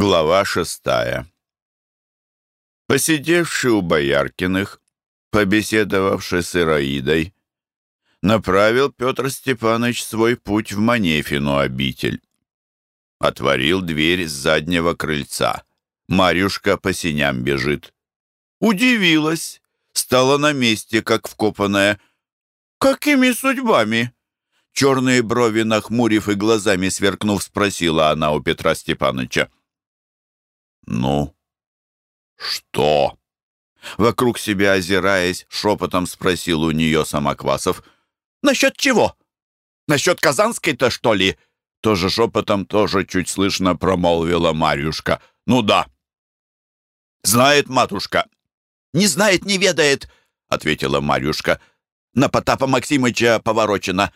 Глава шестая Посидевший у Бояркиных, побеседовавший с Ираидой, направил Петр Степанович свой путь в Манефину обитель. Отворил дверь с заднего крыльца. Марюшка по синям бежит. Удивилась, стала на месте, как вкопанная. «Какими судьбами?» Черные брови нахмурив и глазами сверкнув, спросила она у Петра Степановича. «Ну, что?» Вокруг себя озираясь, шепотом спросил у нее Самоквасов. «Насчет чего? Насчет Казанской-то, что ли?» Тоже шепотом, тоже чуть слышно промолвила Марюшка. «Ну да». «Знает матушка». «Не знает, не ведает», — ответила Марюшка. «На Потапа Максимыча поворочена.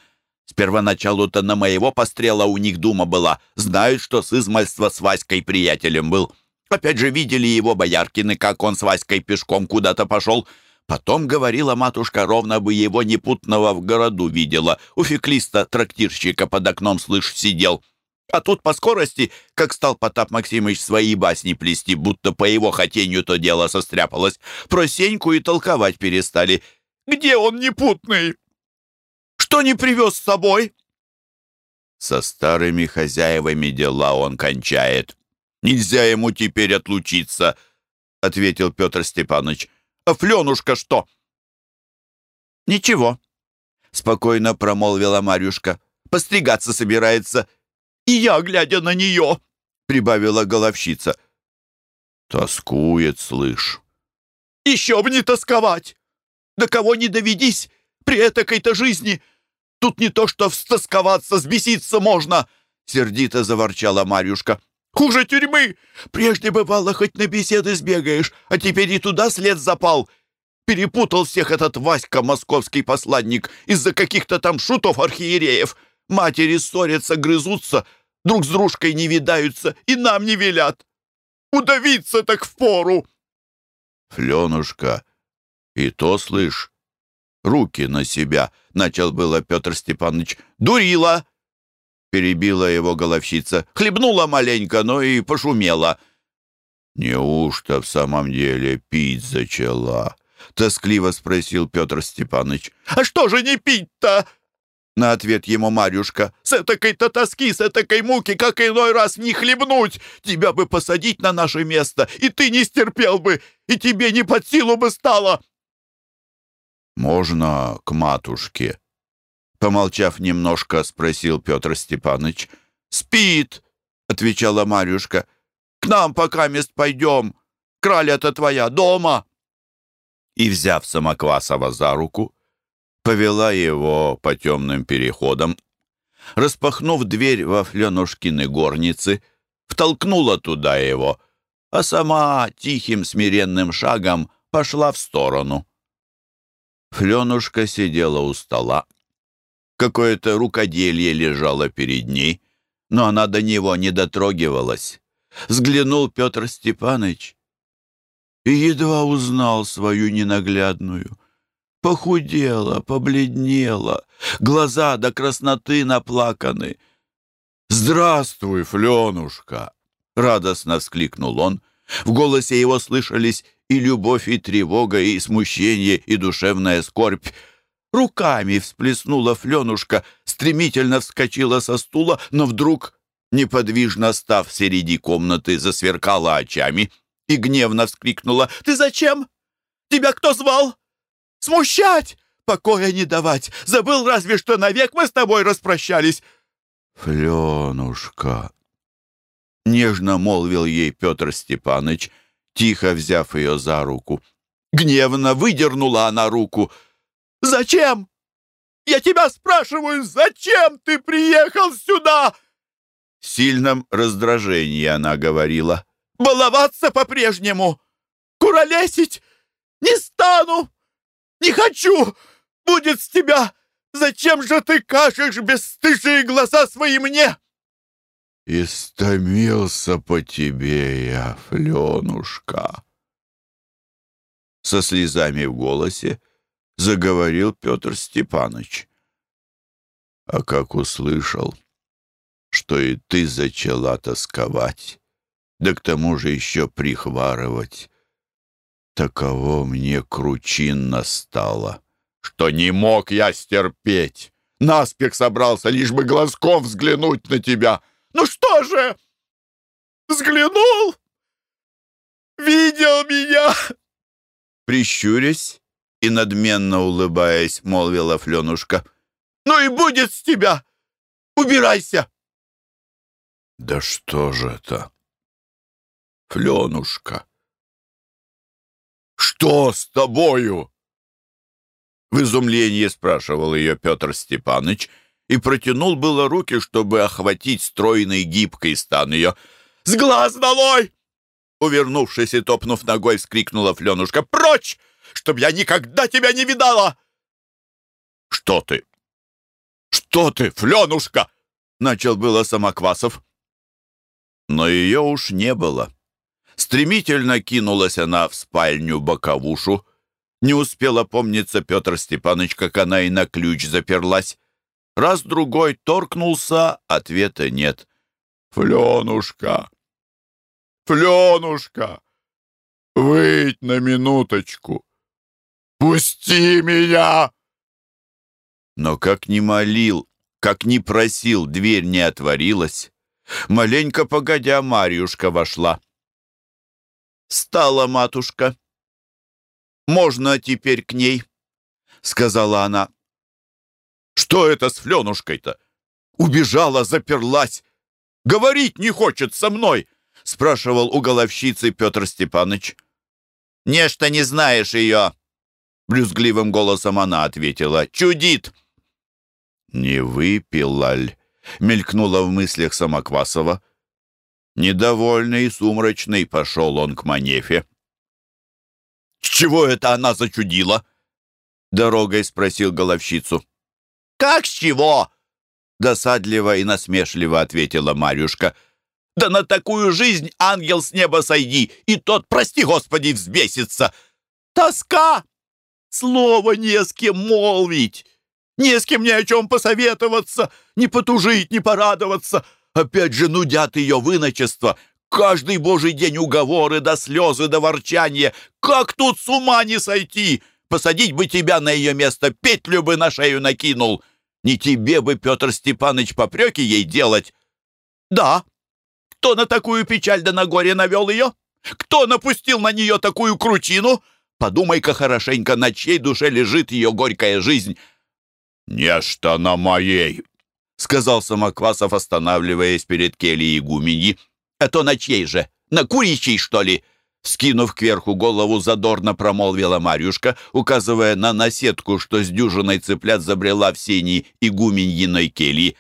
С первоначалу-то на моего пострела у них дума была. Знают, что с измальства с Васькой приятелем был. Опять же видели его бояркины, как он с Васькой пешком куда-то пошел. Потом говорила матушка, ровно бы его непутного в городу видела. У феклиста трактирщика под окном, слышь, сидел. А тут по скорости, как стал Потап Максимыч свои басни плести, будто по его хотению то дело состряпалось, про Сеньку и толковать перестали. «Где он непутный? Что не привез с собой?» Со старыми хозяевами дела он кончает. Нельзя ему теперь отлучиться, — ответил Петр Степанович. А Фленушка что? Ничего, — спокойно промолвила Марюшка. Постригаться собирается. И я, глядя на нее, — прибавила головщица. Тоскует, слышь. Еще б не тосковать! До кого не доведись при этакой-то жизни! Тут не то что встосковаться, сбеситься можно!» Сердито заворчала Марюшка. Хуже тюрьмы. Прежде бывало, хоть на беседы сбегаешь, а теперь и туда след запал. Перепутал всех этот Васька, московский посланник, из-за каких-то там шутов-архиереев. Матери ссорятся, грызутся, друг с дружкой не видаются и нам не велят. Удавиться так впору. Фленушка, и то, слышь, руки на себя, начал было Петр Степанович. Дурила! Перебила его головщица. Хлебнула маленько, но и пошумела. «Неужто в самом деле пить зачала?» — тоскливо спросил Петр Степанович. «А что же не пить-то?» На ответ ему Марюшка. «С этакой-то тоски, с этакой муки, как иной раз не хлебнуть! Тебя бы посадить на наше место, и ты не стерпел бы, и тебе не под силу бы стало!» «Можно к матушке?» Помолчав немножко, спросил Петр Степанович. «Спит!» — отвечала Марюшка. «К нам пока мест пойдем. Краля-то твоя дома!» И, взяв Самоквасова за руку, повела его по темным переходам. Распахнув дверь во Фленушкины горницы, втолкнула туда его, а сама тихим смиренным шагом пошла в сторону. Фленушка сидела у стола, Какое-то рукоделье лежало перед ней, но она до него не дотрогивалась. Взглянул Петр Степанович и едва узнал свою ненаглядную. Похудела, побледнела, глаза до красноты наплаканы. «Здравствуй, Фленушка!» — радостно вскликнул он. В голосе его слышались и любовь, и тревога, и смущение, и душевная скорбь. Руками всплеснула Фленушка, стремительно вскочила со стула, но вдруг, неподвижно став среди комнаты, засверкала очами и гневно вскрикнула. «Ты зачем? Тебя кто звал? Смущать! Покоя не давать! Забыл разве, что навек мы с тобой распрощались!» «Фленушка!» Нежно молвил ей Петр Степаныч, тихо взяв ее за руку. Гневно выдернула она руку — Зачем? Я тебя спрашиваю, зачем ты приехал сюда?» В сильном раздражении она говорила. «Баловаться по-прежнему! Куролесить не стану! Не хочу! Будет с тебя! Зачем же ты кажешь бесстыжие глаза свои мне?» «Истомился по тебе я, Фленушка!» Со слезами в голосе заговорил Петр Степанович. А как услышал, что и ты зачала тосковать, да к тому же еще прихварывать. Таково мне кручинно стало, что не мог я стерпеть. Наспех собрался, лишь бы глазком взглянуть на тебя. Ну что же, взглянул? Видел меня?» Прищурясь и надменно улыбаясь, молвила Фленушка. «Ну и будет с тебя! Убирайся!» «Да что же это, Фленушка? Что с тобою?» В изумлении спрашивал ее Петр Степаныч и протянул было руки, чтобы охватить стройный гибкий стан ее. «С глаз долой!» Увернувшись и топнув ногой, вскрикнула Фленушка. «Прочь! Чтоб я никогда тебя не видала!» «Что ты? Что ты, Фленушка?» Начал было Самоквасов. Но ее уж не было. Стремительно кинулась она в спальню боковушу. Не успела помниться Петр Степанович, как она и на ключ заперлась. Раз-другой торкнулся, ответа нет. «Фленушка! Фленушка! Выйдь на минуточку! Пусти меня!» Но как ни молил, как ни просил, дверь не отворилась. Маленько погодя, Марьюшка вошла. «Стала матушка. Можно теперь к ней?» — сказала она. «Что это с Фленушкой-то? Убежала, заперлась. Говорить не хочет со мной!» — спрашивал у головщицы Петр Степаныч. «Нечто не знаешь ее!» Брюзгливым голосом она ответила. «Чудит!» «Не выпила ль?» — мелькнула в мыслях Самоквасова. Недовольный и сумрачный пошел он к Манефе. «С чего это она зачудила?» — дорогой спросил головщицу. «Как с чего?» — досадливо и насмешливо ответила Марюшка. «Да на такую жизнь ангел с неба сойди, и тот, прости господи, взбесится! Тоска! Слово не с кем молвить, не с кем ни о чем посоветоваться, не потужить, не порадоваться. Опять же нудят ее выночество. Каждый божий день уговоры, до слезы, до ворчания. Как тут с ума не сойти? Посадить бы тебя на ее место, петлю бы на шею накинул. Не тебе бы, Петр Степанович, попреки ей делать. Да. Кто на такую печаль да на горе навел ее? Кто напустил на нее такую кручину? Подумай-ка хорошенько, на чьей душе лежит ее горькая жизнь. «Нечто на моей», — сказал Самоквасов, останавливаясь перед кельей игуменьи. «А то на чьей же? На куричьей, что ли?» Скинув кверху голову, задорно промолвила Марюшка, указывая на наседку, что с дюжиной цыплят забрела в синей игуменьиной кельи.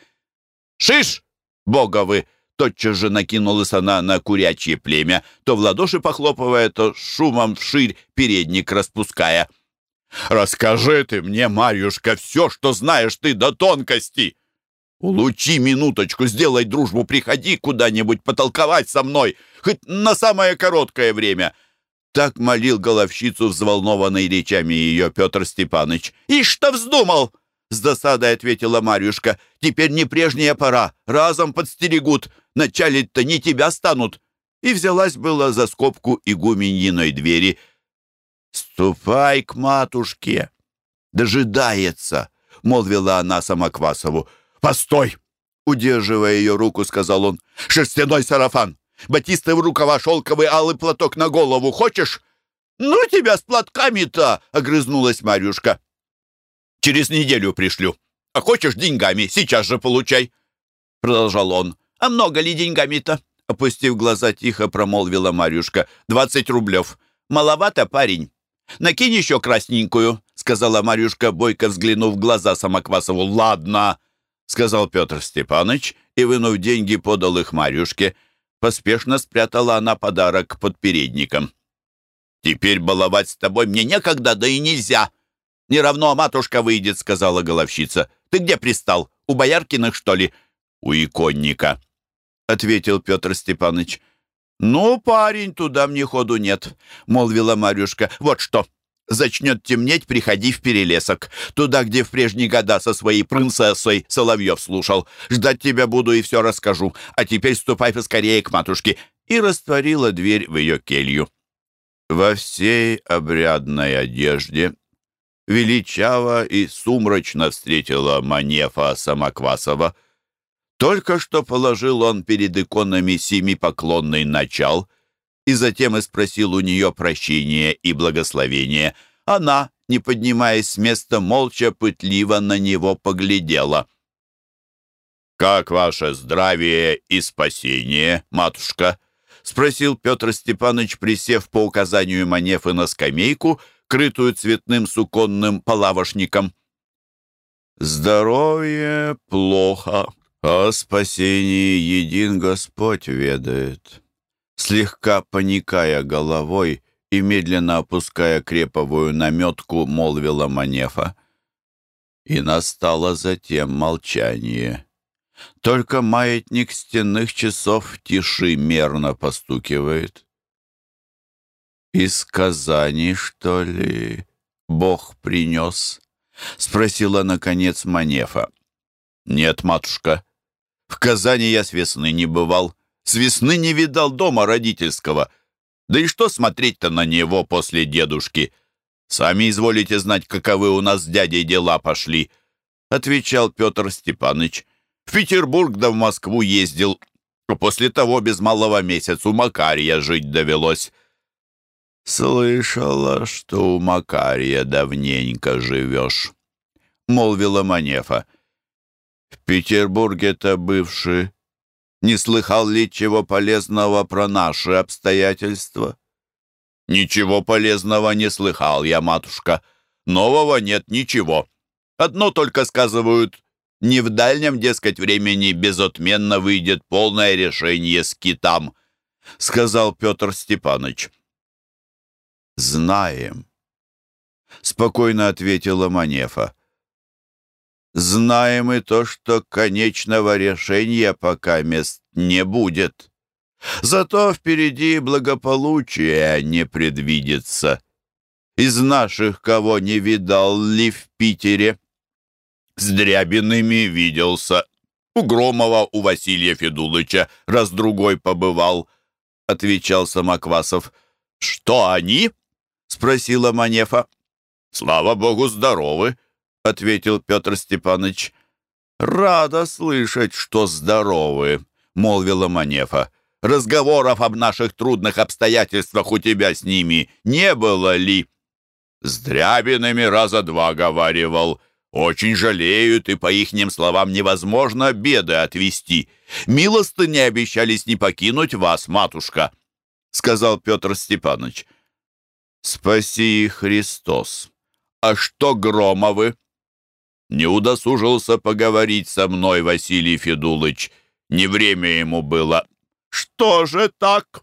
«Шиш, боговы!» Тотчас же накинулась она на курячье племя, то в ладоши похлопывая, то шумом вширь передник распуская. «Расскажи ты мне, Марьюшка, все, что знаешь ты до тонкости!» «Улучи минуточку, сделай дружбу, приходи куда-нибудь потолковать со мной, хоть на самое короткое время!» Так молил головщицу, взволнованной речами ее Петр Степаныч. «И что вздумал?» С досадой ответила Марьюшка. «Теперь не прежняя пора, разом подстерегут, началить-то не тебя станут!» И взялась была за скобку игуменьиной двери. «Ступай к матушке!» «Дожидается!» — молвила она Самоквасову. «Постой!» — удерживая ее руку, сказал он. «Шерстяной сарафан! Батистовый рукава, шелковый алый платок на голову. Хочешь?» «Ну тебя с платками-то!» — огрызнулась Марюшка. «Через неделю пришлю. А хочешь деньгами? Сейчас же получай!» Продолжал он. «А много ли деньгами-то?» Опустив глаза, тихо промолвила Марюшка. «Двадцать рублев. Маловато, парень. Накинь еще красненькую», — сказала Марюшка, бойко взглянув в глаза Самоквасову. «Ладно!» — сказал Петр Степаныч и, вынув деньги, подал их Марюшке. Поспешно спрятала она подарок под передником. «Теперь баловать с тобой мне некогда, да и нельзя. Не равно матушка выйдет», — сказала головщица. «Ты где пристал? У Бояркиных, что ли?» «У иконника», — ответил Петр Степаныч. «Ну, парень, туда мне ходу нет», — молвила Марюшка. «Вот что, Зачнет темнеть, приходи в перелесок. Туда, где в прежние года со своей принцессой Соловьев слушал. Ждать тебя буду и все расскажу. А теперь ступай поскорее к матушке. и растворила дверь в ее келью. Во всей обрядной одежде величаво и сумрачно встретила Манефа Самоквасова. Только что положил он перед иконами семипоклонный начал и затем и спросил у нее прощения и благословения. Она, не поднимаясь с места, молча, пытливо на него поглядела. «Как ваше здравие и спасение, матушка?» — спросил Петр Степанович, присев по указанию Манефы на скамейку — крытую цветным суконным полавошником. «Здоровье плохо, а спасение един Господь ведает». Слегка поникая головой и медленно опуская креповую наметку, молвила Манефа. И настало затем молчание. Только маятник стенных часов в тиши мерно постукивает. «Из Казани, что ли, Бог принес?» — спросила, наконец, Манефа. «Нет, матушка, в Казани я с весны не бывал. С весны не видал дома родительского. Да и что смотреть-то на него после дедушки? Сами изволите знать, каковы у нас с дядей дела пошли», — отвечал Петр Степаныч. «В Петербург да в Москву ездил, после того без малого месяца у Макария жить довелось». «Слышала, что у Макария давненько живешь», — молвила Манефа. «В Петербурге-то бывший. Не слыхал ли чего полезного про наши обстоятельства?» «Ничего полезного не слыхал я, матушка. Нового нет ничего. Одно только сказывают, не в дальнем, дескать, времени безотменно выйдет полное решение с китам», — сказал Петр Степанович знаем», — спокойно ответила Манефа. «Знаем и то, что конечного решения пока мест не будет. Зато впереди благополучие не предвидится. Из наших кого не видал ли в Питере?» «С Дрябиными виделся. У Громова, у Василия Федулыча раз-другой побывал», — отвечал Самоквасов. «Что они?» Спросила Манефа. «Слава богу, здоровы», — ответил Петр Степанович. «Рада слышать, что здоровы», — молвила Манефа. «Разговоров об наших трудных обстоятельствах у тебя с ними не было ли?» «С Дрябинами раза два говаривал. Очень жалеют, и, по ихним словам, невозможно беды отвести. Милосты не обещались не покинуть вас, матушка», — сказал Петр Степанович. «Спаси Христос! А что Громовы?» «Не удосужился поговорить со мной Василий Федулыч. Не время ему было». «Что же так?»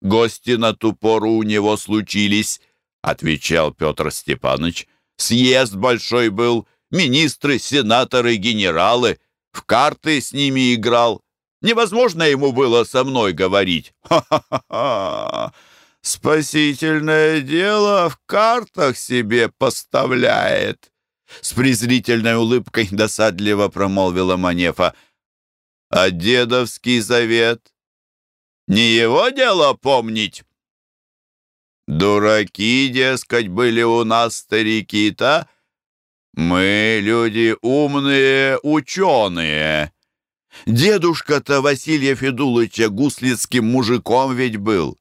«Гости на ту пору у него случились», — отвечал Петр Степанович. «Съезд большой был, министры, сенаторы, генералы. В карты с ними играл. Невозможно ему было со мной говорить. Ха-ха-ха! Спасительное дело в картах себе поставляет!» С презрительной улыбкой досадливо промолвила Манефа. «А дедовский завет? Не его дело помнить?» «Дураки, дескать, были у нас старики-то. Мы люди умные, ученые. Дедушка-то Василия Федулыча гуслицким мужиком ведь был.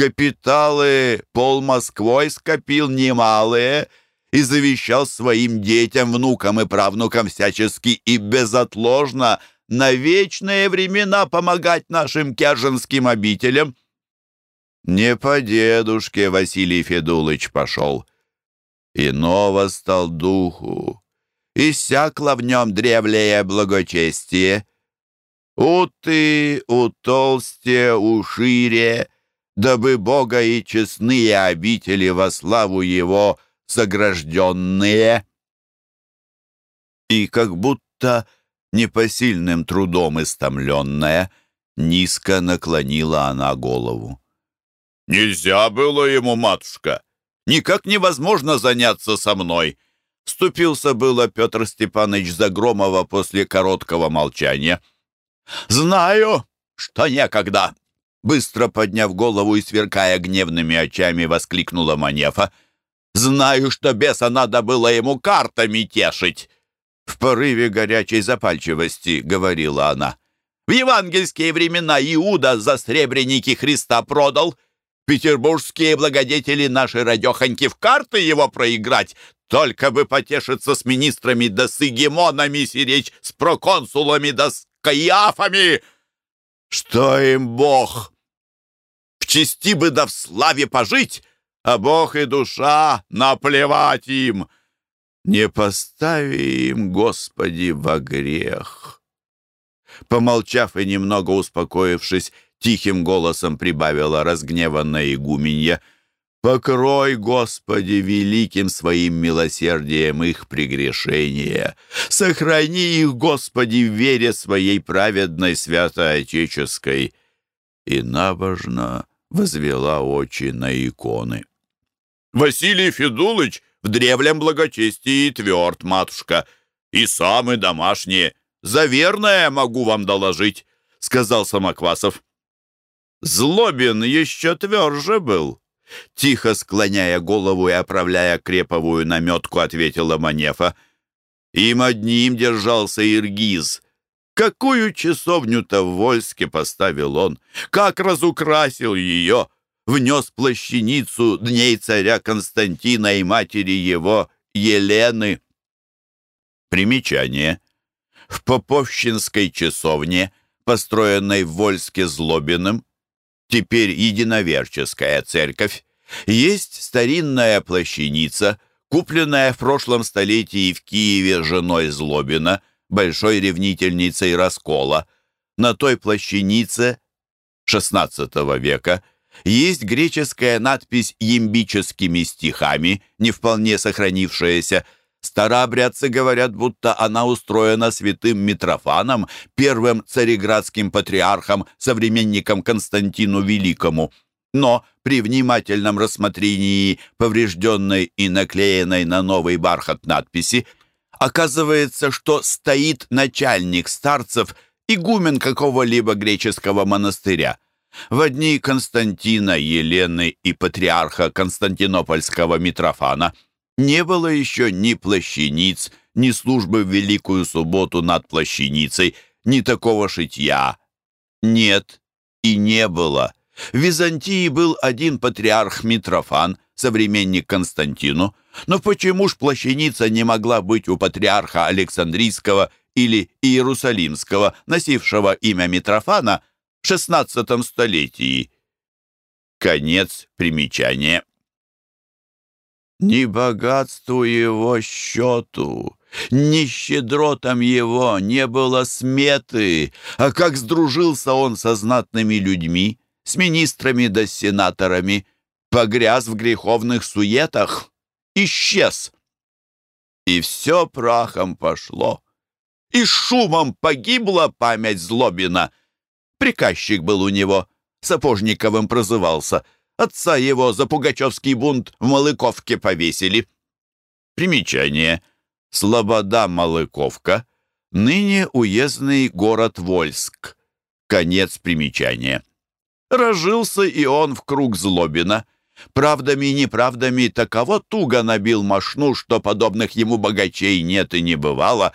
Капиталы пол Москвой скопил немалые и завещал своим детям, внукам и правнукам всячески и безотложно на вечные времена помогать нашим кяженским обителям. Не по дедушке Василий Федулыч пошел. Иного стал духу, иссякло в нем древлее благочестие. У ты, у толсте, у шире — дабы Бога и честные обители во славу Его согражденные. И как будто непосильным трудом истомленная, низко наклонила она голову. «Нельзя было ему, матушка! Никак невозможно заняться со мной!» Ступился было Петр Степанович Загромова после короткого молчания. «Знаю, что некогда. Быстро подняв голову и сверкая гневными очами, воскликнула Манефа. «Знаю, что беса надо было ему картами тешить!» В порыве горячей запальчивости говорила она. «В евангельские времена Иуда за сребреники Христа продал. Петербургские благодетели наши радехоньки в карты его проиграть, только бы потешиться с министрами да с эгемонами сиречь, с проконсулами да с каиафами!» Что им Бог? В чести бы да в славе пожить, а Бог и душа наплевать им. Не постави им, Господи, во грех. Помолчав и немного успокоившись, тихим голосом прибавила разгневанная игуменья — Покрой, Господи, великим своим милосердием их прегрешения. Сохрани их, Господи, в вере своей праведной святоотеческой. И набожно возвела очи на иконы. Василий Федулыч в древлем благочестии тверд, матушка, и самый домашние. За верное могу вам доложить, — сказал Самоквасов. Злобин еще тверже был. Тихо склоняя голову и оправляя креповую наметку, ответила Манефа. Им одним держался Иргиз. Какую часовню-то в Вольске поставил он? Как разукрасил ее? Внес плащаницу дней царя Константина и матери его Елены. Примечание. В Поповщинской часовне, построенной в Вольске Злобиным, теперь единоверческая церковь, есть старинная плащаница, купленная в прошлом столетии в Киеве женой Злобина, большой ревнительницей раскола. На той плащанице XVI века есть греческая надпись ямбическими стихами, не вполне сохранившаяся, Старообрядцы говорят, будто она устроена святым Митрофаном, первым цареградским патриархом, современником Константину Великому. Но при внимательном рассмотрении поврежденной и наклеенной на новый бархат надписи оказывается, что стоит начальник старцев, игумен какого-либо греческого монастыря. В дни Константина, Елены и патриарха Константинопольского Митрофана – не было еще ни плащаниц, ни службы в Великую Субботу над плащаницей, ни такого шитья. Нет и не было. В Византии был один патриарх Митрофан, современник Константину, но почему ж плащаница не могла быть у патриарха Александрийского или Иерусалимского, носившего имя Митрофана в XVI столетии? Конец примечания. Ни богатству его счету, ни щедротам его не было сметы, а как сдружился он со знатными людьми, с министрами да сенаторами, погряз в греховных суетах, исчез. И все прахом пошло, и шумом погибла память Злобина. Приказчик был у него, Сапожниковым прозывался — Отца его за пугачевский бунт в Малыковке повесили. Примечание. Слобода-Малыковка. Ныне уездный город Вольск. Конец примечания. Разжился и он в круг Злобина. Правдами и неправдами таково туго набил мошну, что подобных ему богачей нет и не бывало.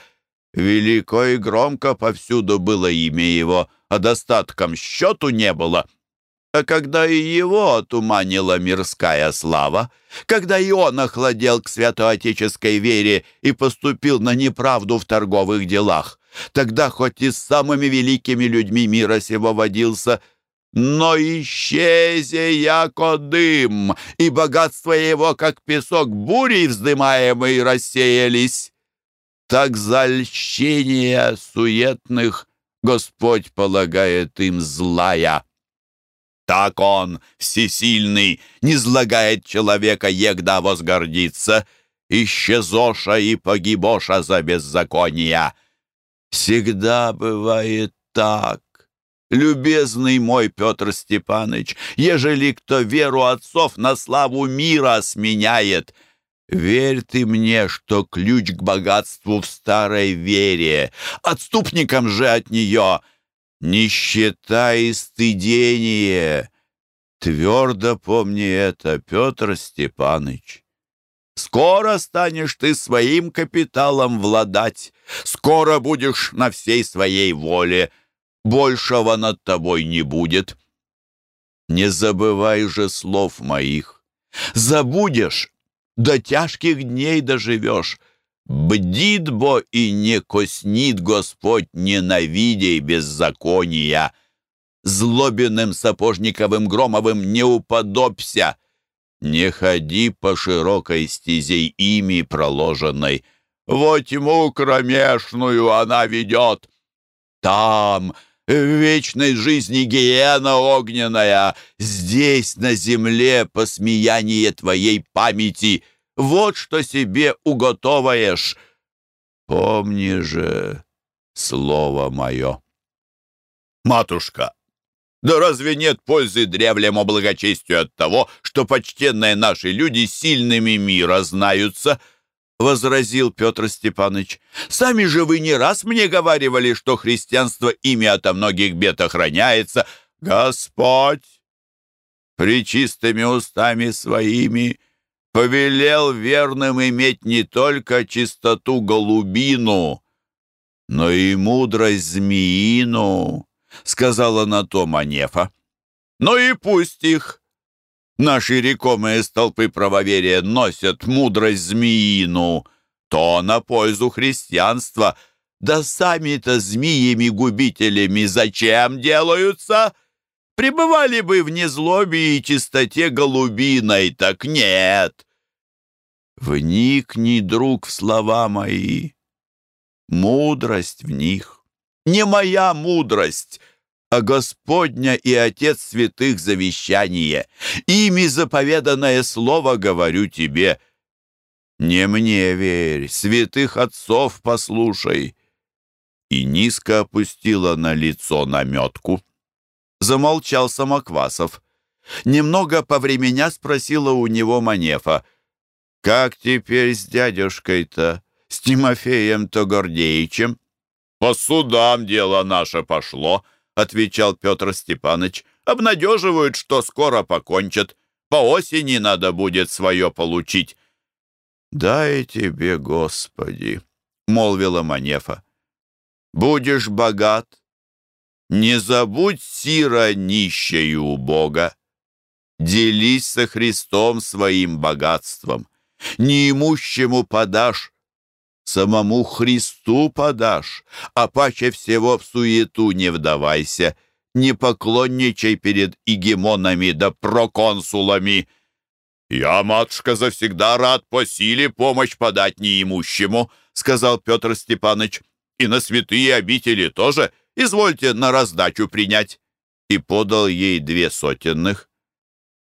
Велико и громко повсюду было имя его, а достатком счету не было — а когда и его отуманила мирская слава, когда и он охладел к святоотеческой вере и поступил на неправду в торговых делах, тогда хоть и с самыми великими людьми мира сего водился, но исчезе яко дым, и богатство его, как песок бурей вздымаемый, рассеялись. Так за льщение суетных Господь полагает им злая. Так он, всесильный, не злагает человека, егда возгордиться, исчезоша и погибоша за беззакония. Всегда бывает так. Любезный мой Петр Степаныч, ежели кто веру отцов на славу мира сменяет, верь ты мне, что ключ к богатству в старой вере, отступникам же от нее — нищета и стыдение. Твердо помни это, Петр Степаныч. Скоро станешь ты своим капиталом владать, скоро будешь на всей своей воле, большего над тобой не будет. Не забывай же слов моих. Забудешь, до тяжких дней доживешь. Бдит бо и не коснит Господь, ненавидей беззакония. Злобиным сапожниковым громовым не уподобься. Не ходи по широкой стезей ими проложенной. Во тьму кромешную она ведет. Там в вечной жизни гиена огненная, здесь на земле посмеяние твоей памяти. Вот что себе уготоваешь. Помни же слово мое. Матушка, да разве нет пользы древнему благочестию от того, что почтенные наши люди сильными мира знаются?» — возразил Петр Степанович. «Сами же вы не раз мне говаривали, что христианство ими ото многих бед охраняется. Господь причистыми устами своими повелел верным иметь не только чистоту голубину, но и мудрость змеину» сказала на то Манефа. «Ну и пусть их. Наши рекомые столпы правоверия носят мудрость змеину, то на пользу христианства. Да сами-то змеями-губителями зачем делаются? Пребывали бы в незлобе и чистоте голубиной, так нет». Вникни, друг, в слова мои, мудрость в них не моя мудрость, а Господня и Отец святых завещание. Ими заповеданное слово говорю тебе. Не мне верь, святых отцов послушай. И низко опустила на лицо наметку. Замолчал Самоквасов. Немного повременя спросила у него Манефа. «Как теперь с дядюшкой-то, с Тимофеем-то Гордеичем?» «По судам дело наше пошло», — отвечал Петр Степанович. «Обнадеживают, что скоро покончат. По осени надо будет свое получить». «Дай тебе, Господи», — молвила Манефа. «Будешь богат, не забудь сира нищею у Бога. Делись со Христом своим богатством. Неимущему подашь, самому Христу подашь, а паче всего в суету не вдавайся, не поклонничай перед игемонами да проконсулами. «Я, матушка, завсегда рад по силе помощь подать неимущему», сказал Петр Степанович. «И на святые обители тоже извольте на раздачу принять». И подал ей две сотенных.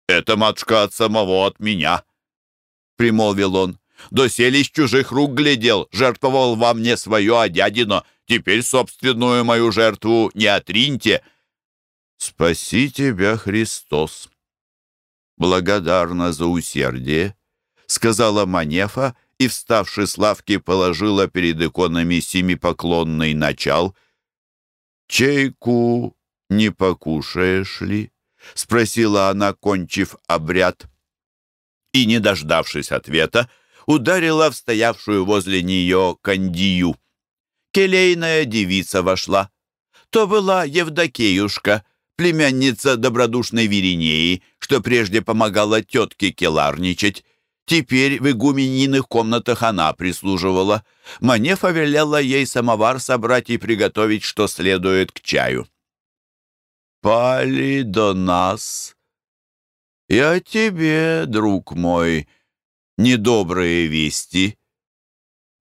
«Это, матушка, от самого от меня», — примолвил он. Доселе из чужих рук глядел, жертвовал вам не свое, а дядино. Теперь собственную мою жертву не отриньте. Спаси тебя, Христос. Благодарна за усердие, сказала Манефа и, вставши с лавки, положила перед иконами семипоклонный начал. «Чайку не покушаешь ли?» — спросила она, кончив обряд. И, не дождавшись ответа, — ударила в стоявшую возле нее кандию. Келейная девица вошла. То была Евдокеюшка, племянница добродушной Веринеи, что прежде помогала тетке келарничать. Теперь в игуменьиных комнатах она прислуживала. Манефа велела ей самовар собрать и приготовить, что следует к чаю. «Пали до нас. И о тебе, друг мой, недобрые вести,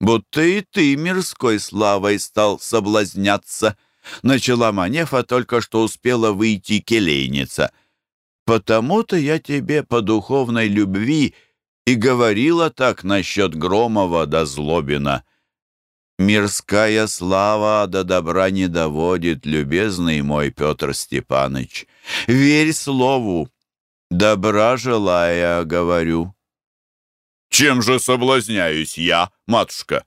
будто и ты мирской славой стал соблазняться. Начала Манефа, только что успела выйти келейница. Потому-то я тебе по духовной любви и говорила так насчет Громова до Злобина. Мирская слава до добра не доводит, любезный мой Петр Степаныч. Верь слову, добра желая, говорю. Чем же соблазняюсь я, матушка?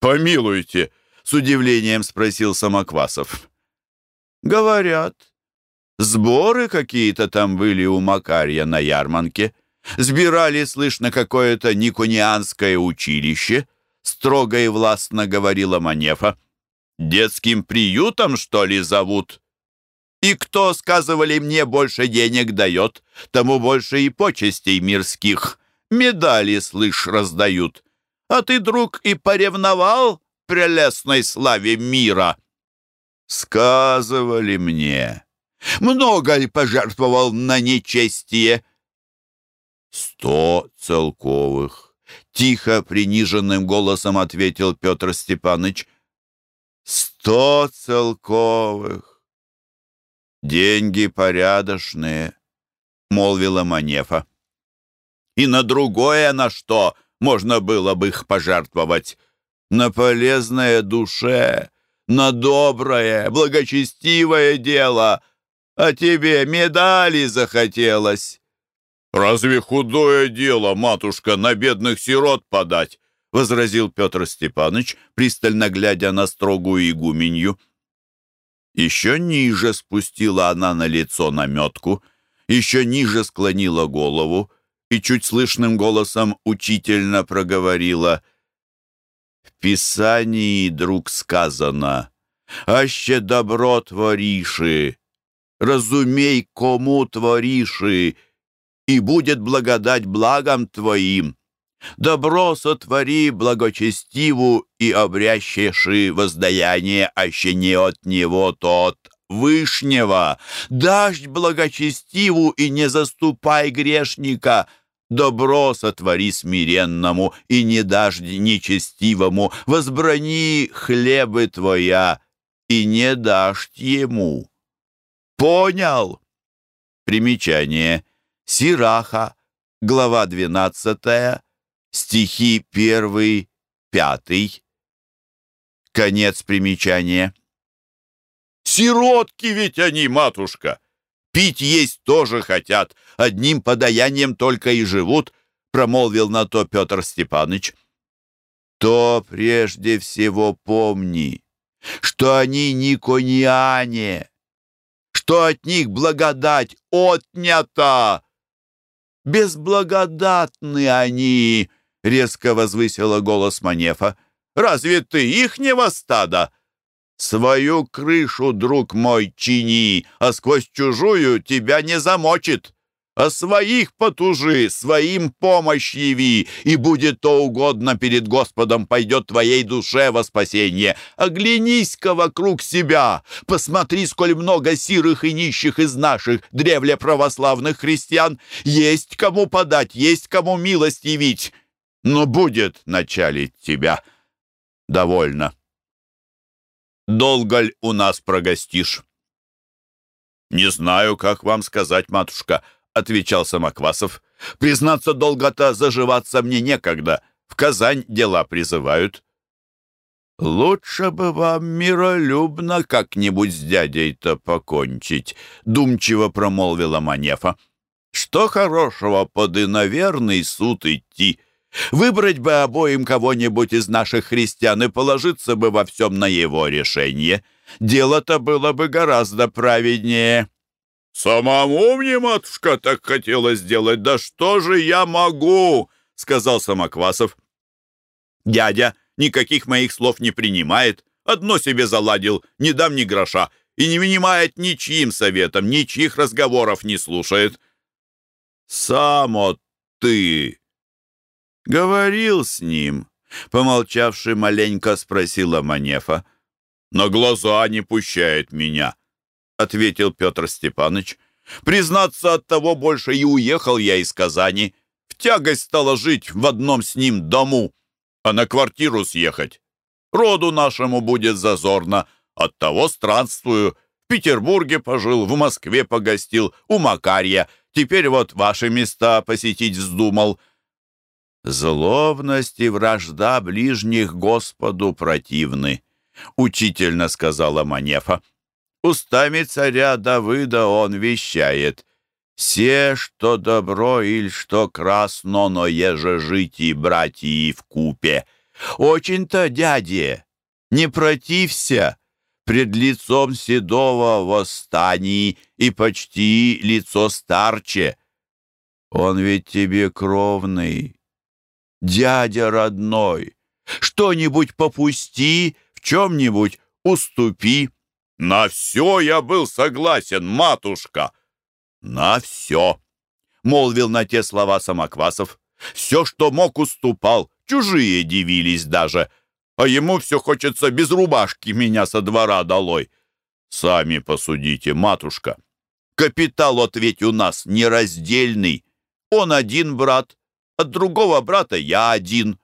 Помилуйте, с удивлением спросил Самоквасов. Говорят, сборы какие-то там были у Макарья на ярмарке. Сбирали, слышно, какое-то никонианское училище, строго и властно говорила Манефа. Детским приютом, что ли, зовут? И кто, сказывали мне, больше денег дает, тому больше и почестей мирских. Медали, слышь, раздают. А ты, друг, и поревновал прелестной славе мира? Сказывали мне. Много ли пожертвовал на нечестие? Сто целковых. Тихо, приниженным голосом ответил Петр Степаныч. Сто целковых. Деньги порядочные, молвила Манефа. И на другое на что можно было бы их пожертвовать? На полезное душе, на доброе, благочестивое дело. А тебе медали захотелось. «Разве худое дело, матушка, на бедных сирот подать?» — возразил Петр Степанович, пристально глядя на строгую игуменью. Еще ниже спустила она на лицо наметку, еще ниже склонила голову и чуть слышным голосом учительно проговорила «В Писании, друг, сказано, аще добро твориши, разумей, кому твориши, и будет благодать благом твоим. Добро сотвори благочестиву и обрящеши воздаяние, аще не от него, то от Вышнего. Дождь благочестиву и не заступай грешника. Добро сотвори смиренному и не дождь нечестивому. Возбрани хлебы твоя и не дашь ему. Понял? Примечание. Сираха, глава 12, стихи 1, 5. Конец примечания. Сиротки ведь они, матушка! Пить есть тоже хотят, одним подаянием только и живут, промолвил на то Петр Степаныч. То прежде всего помни, что они никониане, что от них благодать отнята, «Безблагодатны они!» — резко возвысила голос Манефа. «Разве ты ихнего стада?» «Свою крышу, друг мой, чини, а сквозь чужую тебя не замочит!» А своих потужи, своим помощь яви, и будет то угодно перед Господом, пойдет твоей душе во спасение. Оглянись-ка вокруг себя, посмотри, сколь много сирых и нищих из наших древле православных христиан. Есть кому подать, есть кому милость явить. Но будет началить тебя. Довольно. Долго ль у нас прогостишь? Не знаю, как вам сказать, матушка, —— отвечал Самоквасов. «Признаться, долго-то заживаться мне некогда. В Казань дела призывают». «Лучше бы вам миролюбно как-нибудь с дядей-то покончить», — думчиво промолвила Манефа. «Что хорошего под иноверный суд идти? Выбрать бы обоим кого-нибудь из наших христиан и положиться бы во всем на его решение. Дело-то было бы гораздо праведнее». «Самому мне, матушка, так хотелось сделать. Да что же я могу?» — сказал Самоквасов. «Дядя никаких моих слов не принимает. Одно себе заладил, не дам ни гроша, и не внимает ничьим советом, ничьих разговоров не слушает». «Само ты!» «Говорил с ним», — помолчавший маленько спросила Манефа. «На глаза не пущает меня» ответил Петр Степанович. «Признаться, от того больше и уехал я из Казани. В тягость стало жить в одном с ним дому, а на квартиру съехать. Роду нашему будет зазорно, оттого странствую. В Петербурге пожил, в Москве погостил, у Макарья. Теперь вот ваши места посетить вздумал». «Злобность и вражда ближних Господу противны», — учительно сказала Манефа. Устами царя Давыда он вещает. «Все, что добро или что красно, но еже жить и братья в купе. Очень-то, дяде, не протився, пред лицом седого восстаний и почти лицо старче. Он ведь тебе кровный, дядя родной. Что-нибудь попусти, в чем-нибудь уступи. На все я был согласен, матушка. На все, молвил на те слова Самоквасов. Все, что мог, уступал. Чужие дивились даже. А ему все хочется без рубашки меня со двора долой. Сами посудите, матушка. Капитал ответь у нас нераздельный. Он один брат, от другого брата я один.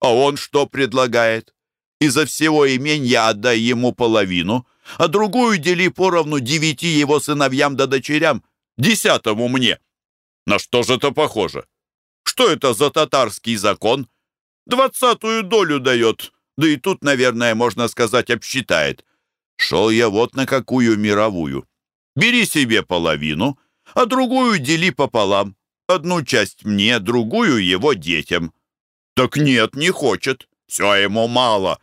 А он что предлагает? Из-за всего имения отдай ему половину, а другую дели поровну девяти его сыновьям да дочерям, десятому мне. На что же это похоже? Что это за татарский закон? Двадцатую долю дает, да и тут, наверное, можно сказать, обсчитает. Шел я вот на какую мировую. Бери себе половину, а другую дели пополам. Одну часть мне, другую его детям. Так нет, не хочет. Все ему мало.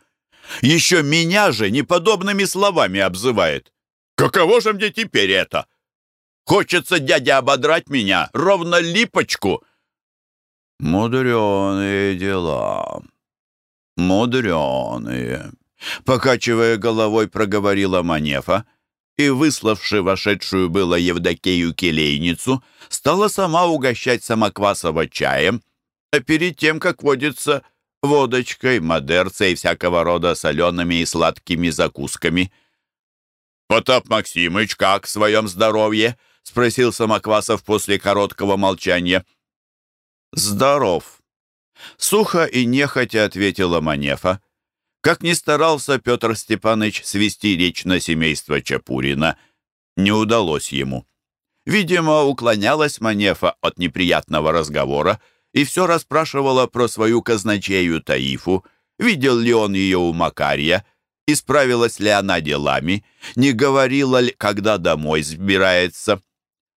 Еще меня же неподобными словами обзывает. Каково же мне теперь это? Хочется дядя ободрать меня, ровно липочку. Мудреные дела, мудреные. Покачивая головой, проговорила Манефа и, выславши вошедшую было Евдокею келейницу, стала сама угощать Самоквасова чаем, а перед тем, как водится, водочкой, модерцей всякого рода солеными и сладкими закусками. «Потап Максимыч, как в своем здоровье?» — спросил Самоквасов после короткого молчания. «Здоров!» — сухо и нехотя ответила Манефа. Как ни старался Петр Степанович свести речь на семейство Чапурина, не удалось ему. Видимо, уклонялась Манефа от неприятного разговора и все расспрашивала про свою казначею Таифу, видел ли он ее у Макария, исправилась ли она делами, не говорила ли, когда домой сбирается.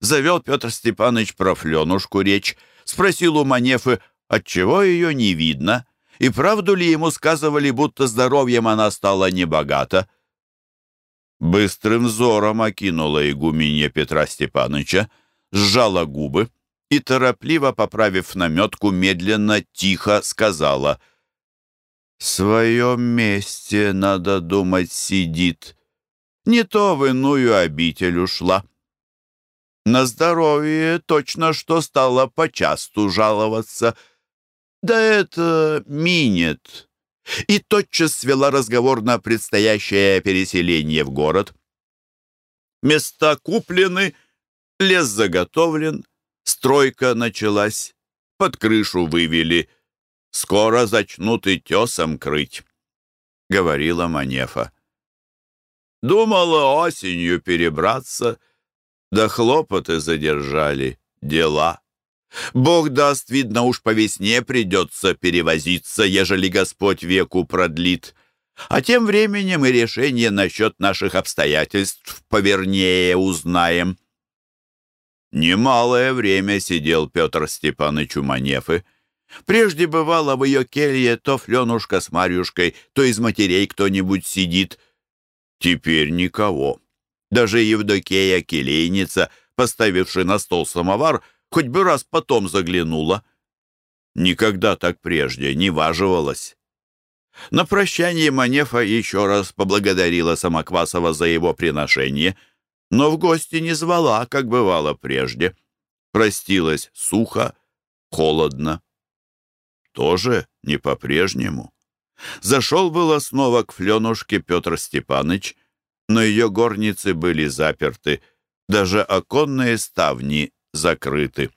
Завел Петр Степанович про Фленушку речь, спросил у Манефы, отчего ее не видно, и правду ли ему сказывали, будто здоровьем она стала небогата. Быстрым взором окинула игуменья Петра Степановича, сжала губы и, торопливо поправив наметку, медленно, тихо сказала «В своем месте, надо думать, сидит. Не то в иную обитель ушла». На здоровье точно что стало почасту жаловаться — да это минет. И тотчас свела разговор на предстоящее переселение в город. Места куплены, лес заготовлен, стройка началась, под крышу вывели. Скоро зачнут и тесом крыть, — говорила Манефа. Думала осенью перебраться, да хлопоты задержали, дела. Бог даст, видно, уж по весне придется перевозиться, ежели Господь веку продлит. А тем временем и решение насчет наших обстоятельств повернее узнаем. Немалое время сидел Петр Степанович у Манефы. Прежде бывало в ее келье то Фленушка с Марьюшкой, то из матерей кто-нибудь сидит. Теперь никого. Даже Евдокея, келейница, поставившая на стол самовар, — хоть бы раз потом заглянула. Никогда так прежде не важивалась. На прощание Манефа еще раз поблагодарила Самоквасова за его приношение, но в гости не звала, как бывало прежде. Простилась сухо, холодно. Тоже не по-прежнему. Зашел было снова к Фленушке Петр Степаныч, но ее горницы были заперты, даже оконные ставни закрыты.